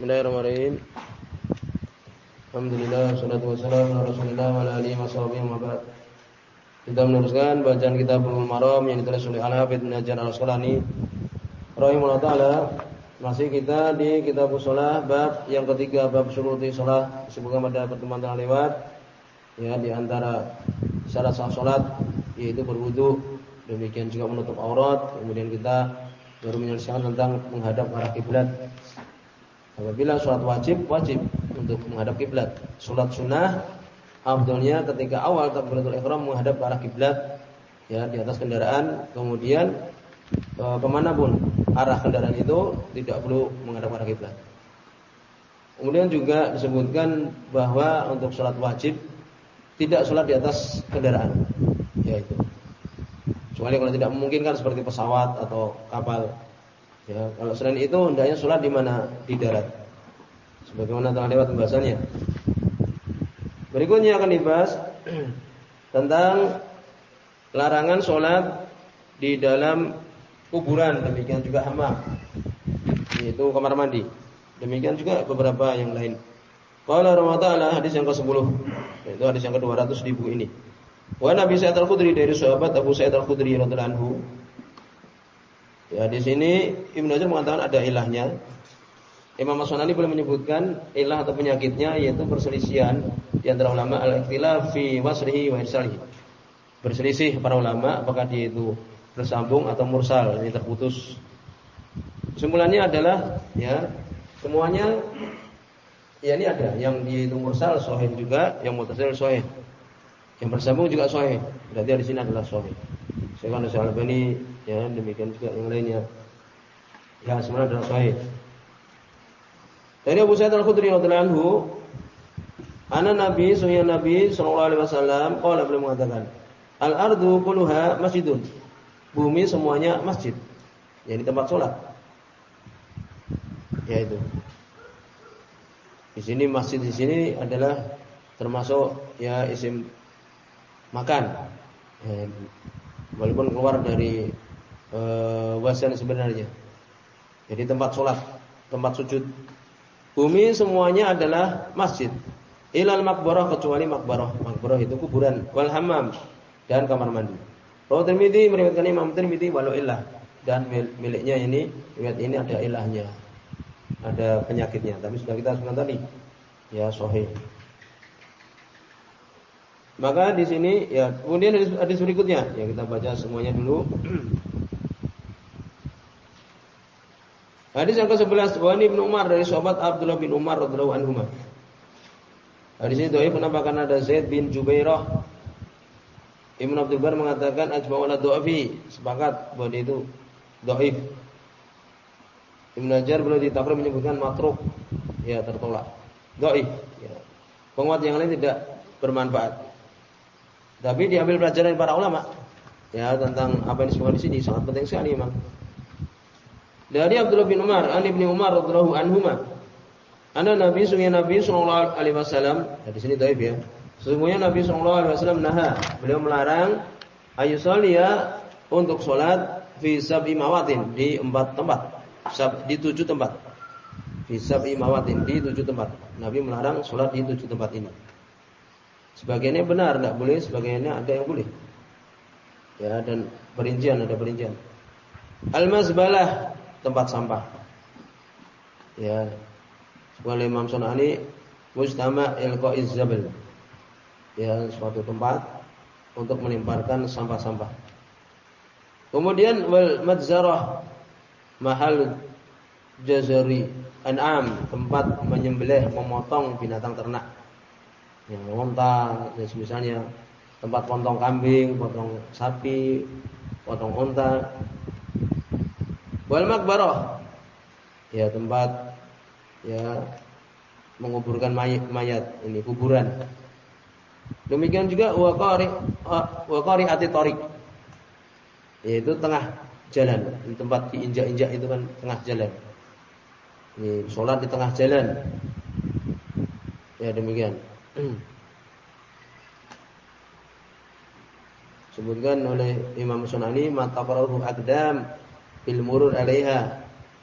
Bismillahirrahmanirrahim. Alhamdulillah salatu wassalamu ala Rasulillah wa ala alihi washabihi wa ba'd. Kita meneruskan bacaan kitab Bulughul Maram yang ditulis oleh Al-Hafidz Ibnu Hajar Al-Asqalani rahimahullah taala. Masih kita di kitab shalah bab yang ketiga bab syuruti shalah disebutkan pada pertemuan yang lewat. Ya, di antara syarat sah salat yaitu berwudu, demikian juga menutup aurat, kemudian kita baru menyelesaikan tentang menghadap arah kiblat Apabila sholat wajib, wajib untuk menghadap kiblat. Sholat sunnah, abdulnya ketika awal takbiratul ihram menghadap ke arah kiblat, ya di atas kendaraan, kemudian e, ke mana pun arah kendaraan itu tidak perlu menghadap arah kiblat. Kemudian juga disebutkan bahwa untuk sholat wajib tidak sholat di atas kendaraan, yaitu kecuali kalau tidak memungkinkan seperti pesawat atau kapal Ya, kalau selain itu hendaknya sholat di mana? Di darat. Sebagaimana telah lewat pembahasannya. Berikutnya akan dibahas tentang larangan sholat di dalam kuburan, demikian juga hamam, yaitu kamar mandi. Demikian juga beberapa yang lain. Qala Ramadhan hadis yang ke-10, yaitu hadis yang ke-200 di buku ini. Wa Nabi Sa'id Al-Khudri dari sahabat Abu Sa'id Al-Khudri radhiyallahu anhu Ya, di sini Ibnu Hajar mengatakan ada ilahnya. Imam As-Sunani boleh menyebutkan ilah atau penyakitnya yaitu perselisihan di antara ulama al-ikhtilaf fi wasrihi wa irsalihi. Berselisih para ulama apakah dia itu bersambung atau mursal, ini terputus. Kesimpulannya adalah ya semuanya ya ini ada yang dia itu mursal sahih juga, yang mutasil sahih. Yang bersambung juga sahih. Berarti di sini adalah sahih. Saya kan Albani ya demikian juga yang lainnya. Ya semuanya adalah sahih. Dari Abu Sa'id Al-Khudri radhiyallahu anhu, ana Nabi sunnah Nabi sallallahu alaihi wasallam qala beliau mengatakan, "Al-ardu kulluha masjidun." Bumi semuanya masjid. Jadi tempat sholat. Ya itu. Di sini masjid di sini adalah termasuk ya isim makan. Ya, walaupun keluar dari wasan sebenarnya. Jadi tempat sholat, tempat sujud. Bumi semuanya adalah masjid. Ilal makbarah kecuali makbarah. Makbarah itu kuburan. Wal hammam dan kamar mandi. Rawi Tirmidzi meriwayatkan Imam Tirmidzi walau ilah dan miliknya ini riwayat ini ada ilahnya. Ada penyakitnya, tapi sudah kita sebutkan tadi. Ya sahih. Maka di sini ya kemudian hadis berikutnya ya kita baca semuanya dulu. Hadis yang ke-11 Wani bin Umar dari sahabat Abdullah bin Umar radhiyallahu anhu. Hadis ini dhaif kenapa? Ada Zaid bin Jubairah. Ibnu Abdul Bar mengatakan ajma'u ala dha'ifi, sepakat bahwa itu dhaif. Ibnu Hajar beliau di menyebutkan matruk, ya tertolak. Dhaif, ya. Penguat yang lain tidak bermanfaat. Tapi diambil pelajaran para ulama ya tentang apa yang disebutkan di sini sangat penting sekali memang. Dari Abdullah bin Umar, an bin Umar radhiyallahu anhuma. Ana Nabi sungguhnya Nabi sallallahu alaihi wasallam, ya, di sini dhaif ya. Sesungguhnya Nabi sallallahu alaihi wasallam naha, beliau melarang ayu ya untuk salat fi sab'i mawatin di empat tempat. Sab, di tujuh tempat. Fi sab'i mawatin di tujuh tempat. Nabi melarang salat di tujuh tempat ini. Sebagiannya benar, tidak boleh, sebagiannya ada yang boleh. Ya, dan perincian ada perincian. Al-mazbalah tempat sampah. Ya. Sebuah Imam Sunani mustama ilqaiz zabal. Ya, suatu tempat untuk melimparkan sampah-sampah. Kemudian wal madzarah mahal jazari an'am, tempat menyembelih memotong binatang ternak. Yang unta dan misalnya tempat potong kambing, potong sapi, potong unta, Wal makbarah. Ya, tempat ya menguburkan mayat, mayat ini kuburan. Demikian juga waqari waqari ati tariq. Yaitu tengah jalan, di tempat diinjak-injak itu kan tengah jalan. Ini sholat di tengah jalan. Ya demikian. Sebutkan oleh Imam Sunani mata aqdam bil murur alaiha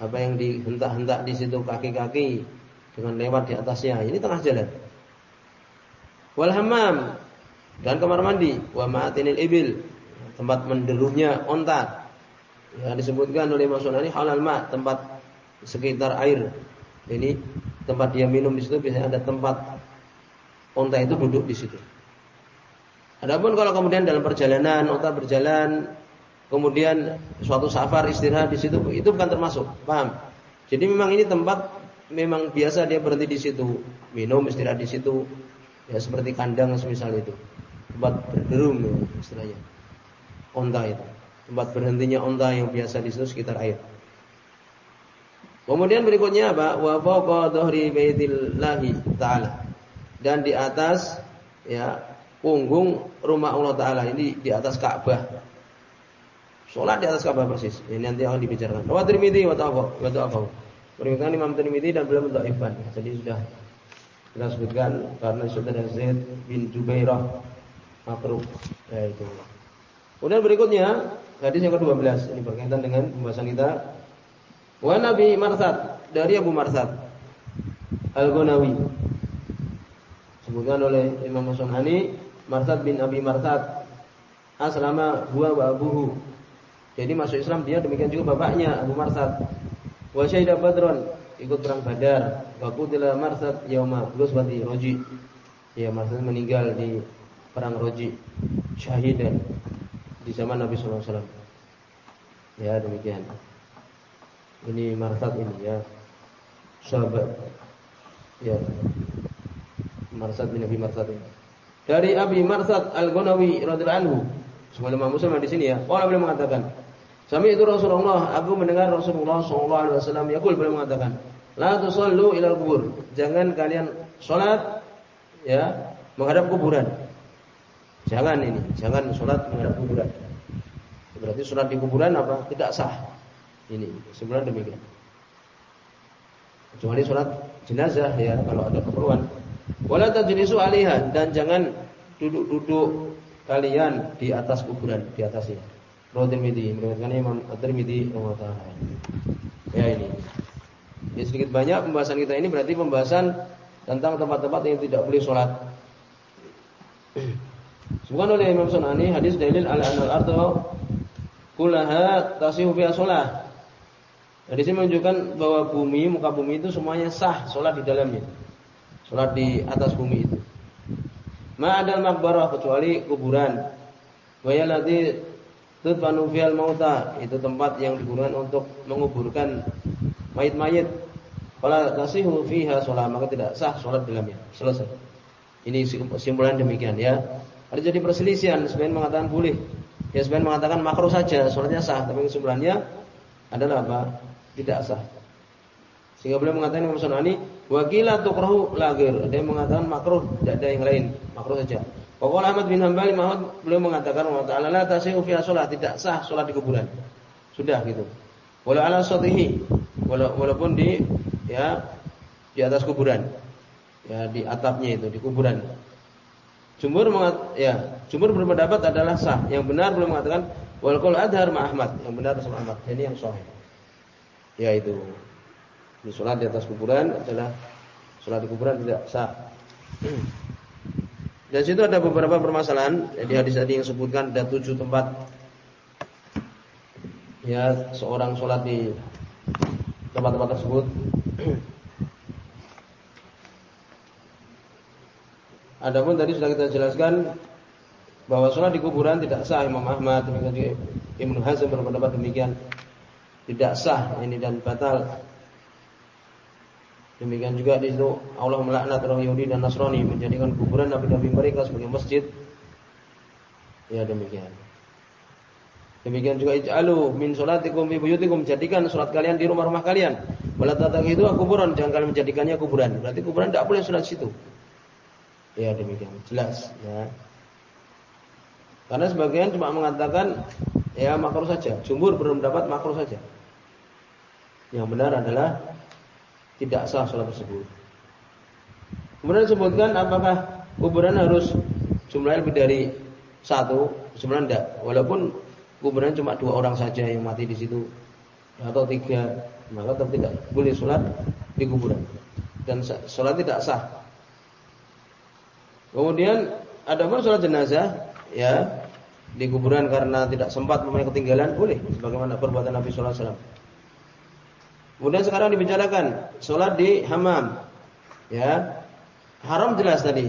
apa yang dihentak-hentak di situ kaki-kaki dengan lewat di atasnya. Ini tengah jalan. Wal hammam dan kamar mandi wa ma'atinil ibil tempat menderuhnya onta. Ya, disebutkan oleh Mas ini halal ma tempat sekitar air. Ini tempat dia minum di situ biasanya ada tempat onta itu duduk di situ. Adapun kalau kemudian dalam perjalanan onta berjalan kemudian suatu safar istirahat di situ itu bukan termasuk, paham? Jadi memang ini tempat memang biasa dia berhenti di situ, minum istirahat di situ, ya seperti kandang semisal itu, tempat berderung ya, istilahnya, onta itu, tempat berhentinya onta yang biasa di situ sekitar air. Kemudian berikutnya apa? Wa fawqa dhahri baitillahi ta'ala. Dan di atas ya punggung rumah Allah taala ini di atas Ka'bah. Sholat di atas Ka'bah persis. Ini nanti akan dibicarakan. Rawat Tirmidzi wa ta'afa wa ta'afa. Berikan Imam Tirmidzi dan belum untuk Ibn. Jadi sudah kita sebutkan karena sudah ada Zaid bin Jubairah makruh. Ya itu. Kemudian berikutnya hadis yang ke-12 ini berkaitan dengan pembahasan kita. Wa Nabi Marsad dari Abu Marsad Al-Ghunawi. Sebutkan oleh Imam Musnani Marsad bin Abi Marsad aslama huwa wa abuhu jadi masuk Islam dia demikian juga bapaknya Abu Marsad. Wa syahida Badron ikut perang Badar. Wa qutila Marsad yauma Ghazwati Roji. Ya Marsad meninggal di perang Roji. Syahidan di zaman Nabi sallallahu alaihi wasallam. Ya demikian. Ini Marsad ini ya. Sahabat ya Marsad bin Abi Marsad ini. Dari Abi Marsad Al-Ghanawi radhiyallahu anhu Sebagaimana Muslim di sini ya. Orang boleh mengatakan, Sami itu Rasulullah, aku mendengar Rasulullah sallallahu alaihi wasallam yaqul boleh mengatakan, la tusallu ilal kubur. Jangan kalian salat ya menghadap kuburan. Jangan ini, jangan salat menghadap kuburan. Berarti salat di kuburan apa? Tidak sah. Ini sebenarnya demikian. Kecuali salat jenazah ya kalau ada keperluan. Wala tajlisu alaiha dan jangan duduk-duduk kalian di atas kuburan, di atasnya. Tirmidzi meriwayatkan Imam At-Tirmidzi Ya ini. Ya sedikit banyak pembahasan kita ini berarti pembahasan tentang tempat-tempat yang tidak boleh sholat. Sebutkan oleh Imam Sunani hadis dalil ala anal ardo kulaha tasihu fi sholat. Jadi sini menunjukkan bahwa bumi, muka bumi itu semuanya sah sholat di dalamnya. Sholat di atas bumi itu. Ma'adal makbarah kecuali kuburan. Wa yalati tudfanu fil mauta itu tempat yang digunakan untuk menguburkan mayit-mayit. Kalau tasihu fiha sholat maka tidak sah sholat dalamnya. Selesai. Ini kesimpulan demikian ya. Ada jadi perselisihan, sebagian mengatakan boleh, ya sebagian mengatakan makruh saja, sholatnya sah, tapi kesimpulannya adalah apa? Tidak sah. Sehingga beliau mengatakan Imam Sunani, wakila tukrahu lagir. Dia mengatakan makruh, tidak ada yang lain, makruh saja. Pokoknya Ahmad bin Hambal Mahmud beliau mengatakan wa ta'ala la tasihu fi salat, tidak sah salat di kuburan. Sudah gitu. Walau ala satihi, walaupun di ya di atas kuburan. Ya, di atapnya itu, di kuburan. Jumhur mengat, ya, jumhur berpendapat adalah sah. Yang benar belum mengatakan wal qaul adhar ma Ahmad. Yang benar sama Ahmad. Ini yang sahih. Ya itu. Di sholat di atas kuburan adalah sholat di kuburan tidak sah. Dan situ ada beberapa permasalahan. Jadi hadis tadi yang sebutkan ada tujuh tempat ya seorang sholat di tempat-tempat tersebut. Adapun tadi sudah kita jelaskan bahwa sholat di kuburan tidak sah Imam Ahmad demikian juga Hazm berpendapat demikian tidak sah ini dan batal Demikian juga di situ Allah melaknat orang Yahudi dan Nasrani menjadikan kuburan nabi-nabi mereka sebagai masjid. Ya demikian. Demikian juga ij'alu min salatikum fi buyutikum jadikan salat kalian di rumah-rumah kalian. Wala itu kuburan jangan kalian menjadikannya kuburan. Berarti kuburan tidak boleh salat situ. Ya demikian, jelas ya. Karena sebagian cuma mengatakan ya makruh saja. Jumhur belum dapat makruh saja. Yang benar adalah tidak sah sholat tersebut. Kemudian disebutkan apakah kuburan harus jumlahnya lebih dari satu? Sebenarnya tidak. Walaupun kuburan cuma dua orang saja yang mati di situ atau tiga, maka tetap tidak boleh sholat di kuburan. dan sholat tidak sah. Kemudian ada pun sholat jenazah ya di kuburan karena tidak sempat mempunyai ketinggalan boleh sebagaimana perbuatan Nabi sallallahu alaihi wasallam. Kemudian sekarang dibicarakan sholat di hamam. Ya. Haram jelas tadi.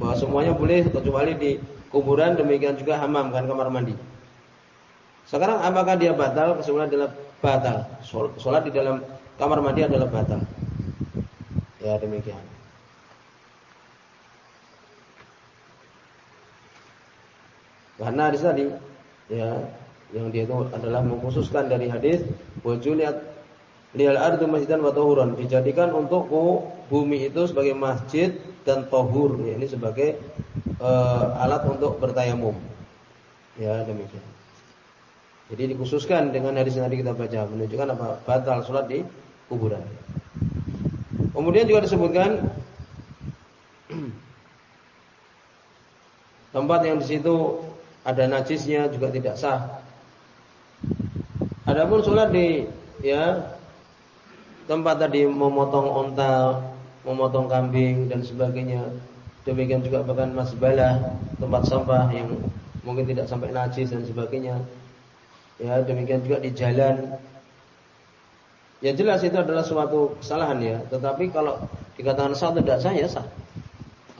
Bahwa semuanya boleh kecuali di kuburan demikian juga hamam kan kamar mandi. Sekarang apakah dia batal? Kesimpulan adalah batal. Sholat di dalam kamar mandi adalah batal. Ya demikian. Karena hadis tadi ya yang dia itu adalah mengkhususkan dari hadis wajuliat lial ardu masjidan wa tahuran. Dijadikan untuk bumi itu sebagai masjid dan tohur ya, ini sebagai uh, alat untuk bertayamum. Ya demikian. Jadi dikhususkan dengan hadis yang tadi kita baca menunjukkan apa batal sholat di kuburan. Kemudian juga disebutkan tempat yang di situ ada najisnya juga tidak sah. Adapun sholat di ya tempat tadi memotong onta, memotong kambing dan sebagainya. Demikian juga bahkan masbalah, tempat sampah yang mungkin tidak sampai najis dan sebagainya. Ya, demikian juga di jalan. Ya jelas itu adalah suatu kesalahan ya, tetapi kalau dikatakan sah tidak sah ya sah.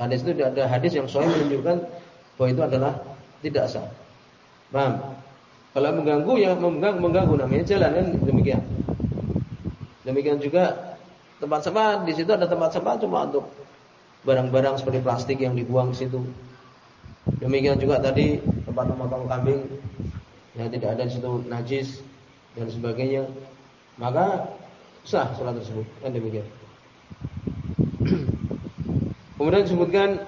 Hadis itu tidak ada hadis yang sahih menunjukkan bahwa itu adalah tidak sah. Paham? Kalau mengganggu ya mengganggu, mengganggu namanya jalan kan demikian. Demikian juga tempat sampah di situ ada tempat sampah cuma untuk barang-barang seperti plastik yang dibuang di situ. Demikian juga tadi tempat memotong kambing yang tidak ada di situ najis dan sebagainya. Maka sah sholat tersebut kan demikian. Kemudian disebutkan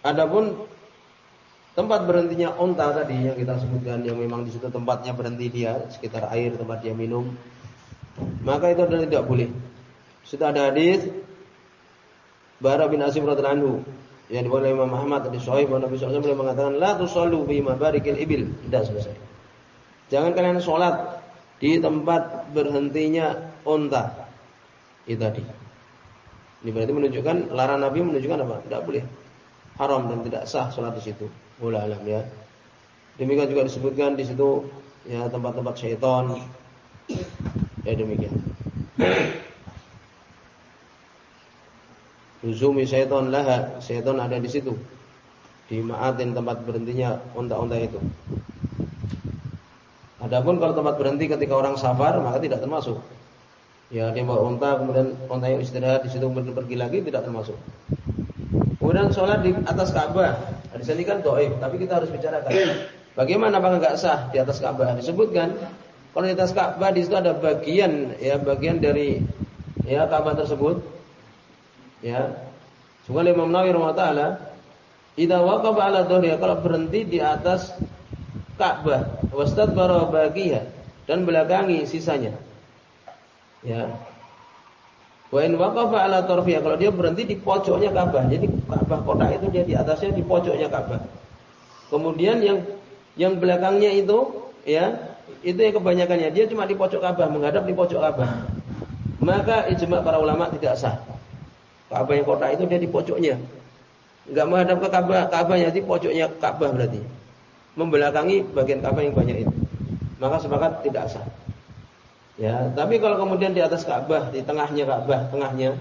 adapun Tempat berhentinya onta tadi yang kita sebutkan yang memang di situ tempatnya berhenti dia sekitar air tempat dia minum, maka itu adalah tidak boleh. Sudah ada hadis Bara bin Asim radhiyallahu anhu yang dibawa Imam Muhammad tadi Sahih bahwa Nabi SAW beliau mengatakan la tusallu fi mabarikil ibil. Tidak selesai. Jangan kalian sholat di tempat berhentinya onta. Itu tadi. Ini berarti menunjukkan larangan Nabi menunjukkan apa? Tidak boleh. Haram dan tidak sah sholat di situ. Wallah alam ya. Demikian juga disebutkan di situ ya tempat-tempat syaitan. Ya demikian. Luzumi syaitan laha, syaitan ada di situ. Di ma'atin tempat berhentinya unta-unta itu. Adapun kalau tempat berhenti ketika orang safar maka tidak termasuk. Ya dia bawa unta kemudian unta yang istirahat di situ kemudian pergi lagi tidak termasuk. Kemudian sholat di atas Ka'bah Hadis ini kan doib, tapi kita harus bicarakan. Bagaimana apakah enggak sah di atas Ka'bah? Disebutkan kalau di atas Ka'bah di situ ada bagian ya bagian dari ya Ka'bah tersebut. Ya. Sungguh Imam Nawawi rahimahullah idza waqafa ala dhahriha kalau berhenti di atas Ka'bah wastadbara bagiha dan belakangi sisanya. Ya. Wa in waqafa ala tarfiya kalau dia berhenti di pojoknya Ka'bah. Jadi Ka'bah kota itu dia di atasnya di pojoknya Ka'bah. Kemudian yang yang belakangnya itu ya, itu yang kebanyakannya dia cuma di pojok Ka'bah, menghadap di pojok Ka'bah. Maka ijma para ulama tidak sah. Ka'bah yang kota itu dia di pojoknya. Enggak menghadap ke Ka'bah, Ka'bahnya di pojoknya Ka'bah berarti. Membelakangi bagian Ka'bah yang banyak itu. Maka sepakat tidak sah. Ya, tapi kalau kemudian di atas Ka'bah, di tengahnya Ka'bah, tengahnya,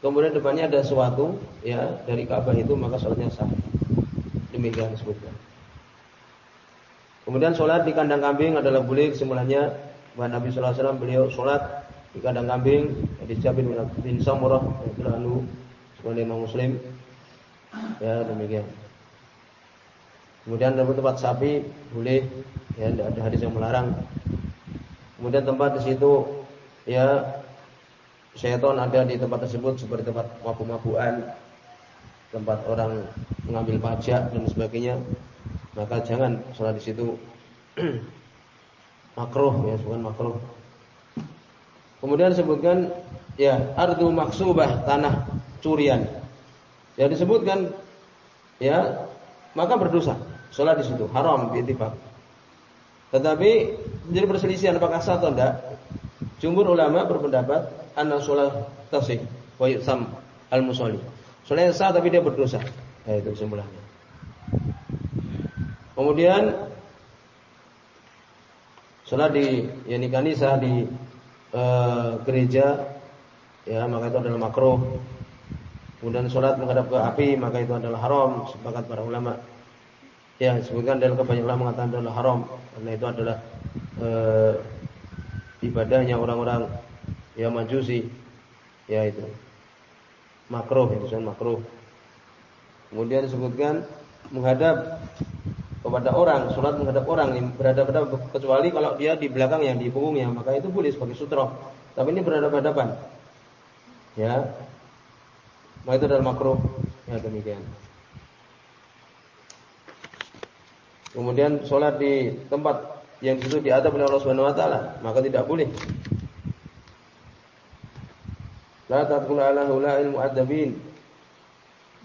kemudian depannya ada sesuatu, ya dari Ka'bah itu maka sholatnya sah. Demikian disebutkan. Kemudian sholat di kandang kambing adalah boleh kesimpulannya bahwa Nabi Sallallahu Alaihi Wasallam beliau sholat di kandang kambing di Jabir bin Samurah lalu sebagai Imam Muslim ya demikian. Kemudian dalam tempat sapi boleh ya tidak ada hadis yang melarang Kemudian tempat di situ ya syaitan ada di tempat tersebut seperti tempat mabuk-mabukan, tempat orang mengambil pajak dan sebagainya. Maka jangan sholat di situ makruh ya, bukan makruh. Kemudian disebutkan ya ardu maksubah tanah curian. Ya disebutkan ya maka berdosa sholat di situ haram biittifaq. Tetapi jadi perselisihan apakah sah atau tidak. Jumhur ulama berpendapat anna sholat tasih. wa yu'sam al-musolli. Salatnya sah tapi dia berdosa. Nah, itu kesimpulannya. Kemudian salat di yani kanisa di e, gereja ya maka itu adalah makruh. Kemudian salat menghadap ke api maka itu adalah haram sepakat para ulama. Ya, sebutkan dalam kebanyakan ulama mengatakan adalah haram karena itu adalah e, ibadahnya orang-orang yang majusi ya itu makruh itu kan makruh. Kemudian disebutkan menghadap kepada orang, sholat menghadap orang yang berada pada kecuali kalau dia di belakang yang di punggungnya, maka itu boleh sebagai sutra. Tapi ini berada hadapan. Ya. Maka itu adalah makruh. Ya demikian. Kemudian sholat di tempat yang itu diatap oleh Allah Subhanahu wa taala, maka tidak boleh. La tadkhulu ala ula'il mu'adzabin.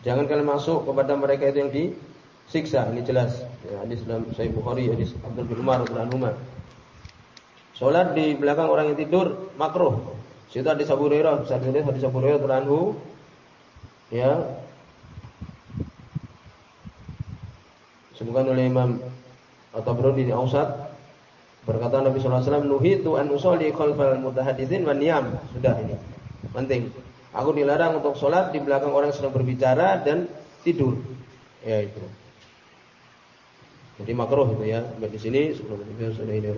Jangan kalian masuk kepada mereka itu yang di siksa ini jelas ya, hadis dalam Sahih Bukhari hadis Abdul bin Umar radhiyallahu Salat di belakang orang yang tidur makruh. Situ hadis Abu Hurairah, saya hadis Abu Hurairah radhiyallahu ya. Sebutkan oleh Imam At-Tabrani di Ausat berkata Nabi sallallahu alaihi wasallam nuhitu an usolli khalfal mutahaditsin wan niyam. Sudah ini. Penting. Aku dilarang untuk sholat di belakang orang yang sedang berbicara dan tidur. Ya itu. Jadi makruh itu ya. Sampai di sini sebelum ini sudah ini